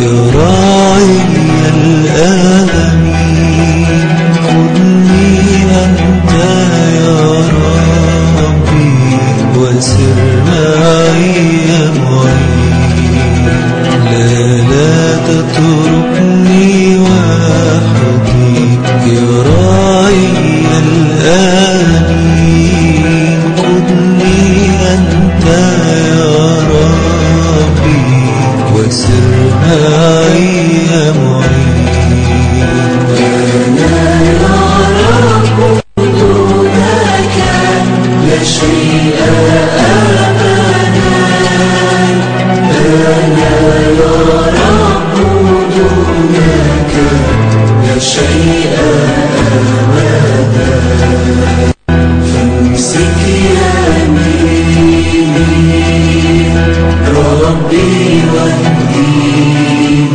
有多 ربي وهديني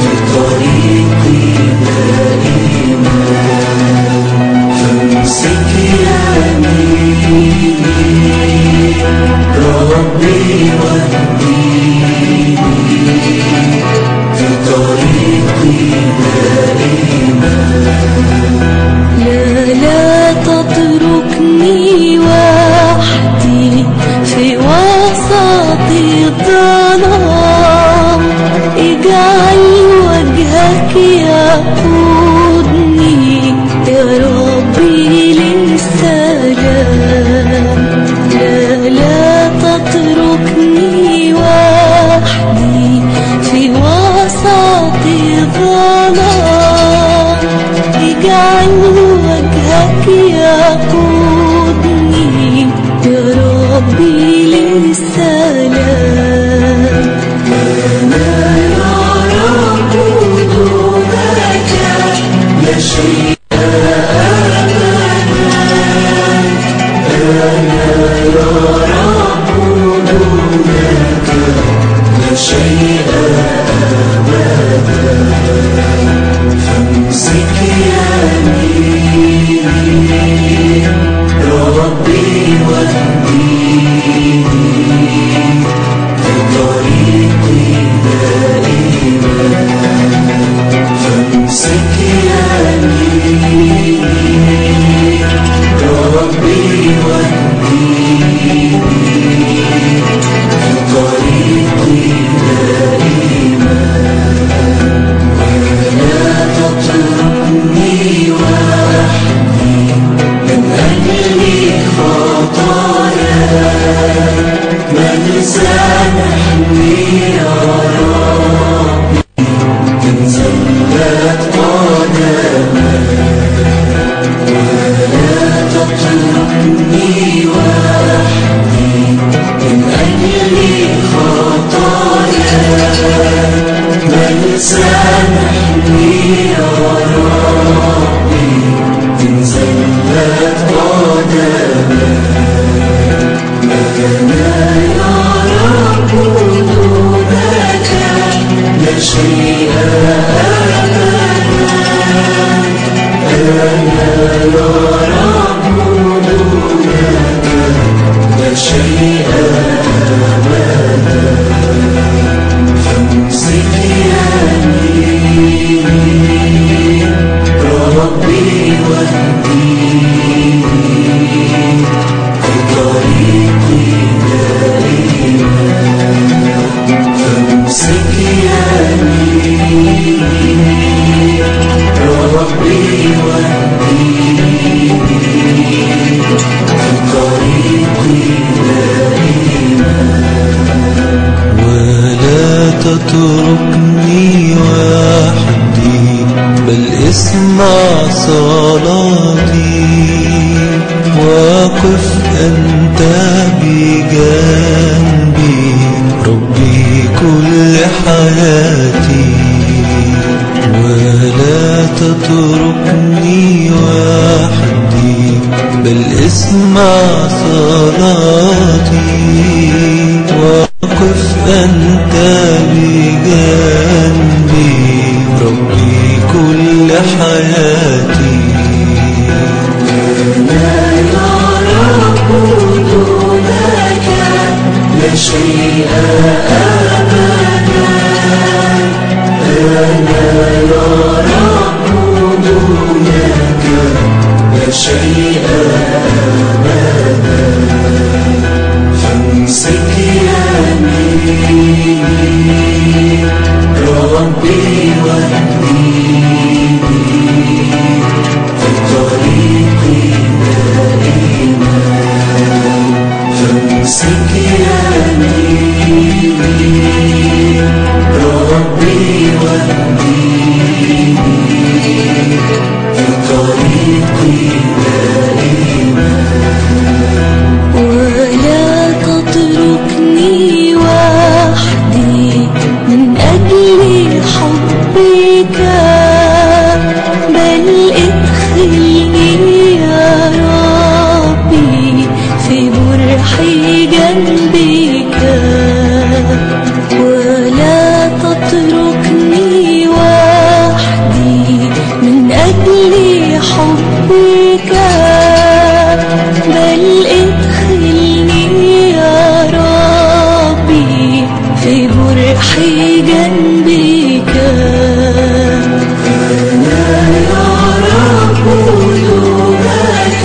في طريق دائما فامسك يميني ربي وهديني في طريق دائما لا لا تتركني Christian. ولا تتركنا بالاسمع صلاتي وقف أنت بجنبي ربي كل حياتي. لا يعرف دونك لا شيء أبدا. أنا يا 谁的 أحيي قلبي أنا يا رب دونك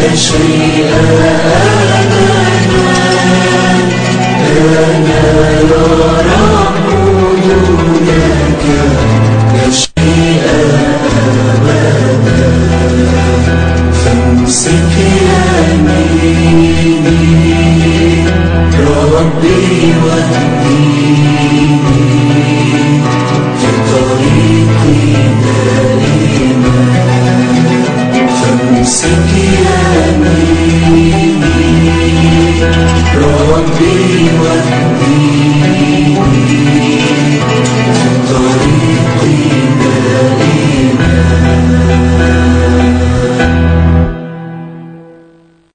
نشري أمانا أنا يا رب دونك نشري أمانا ربي. be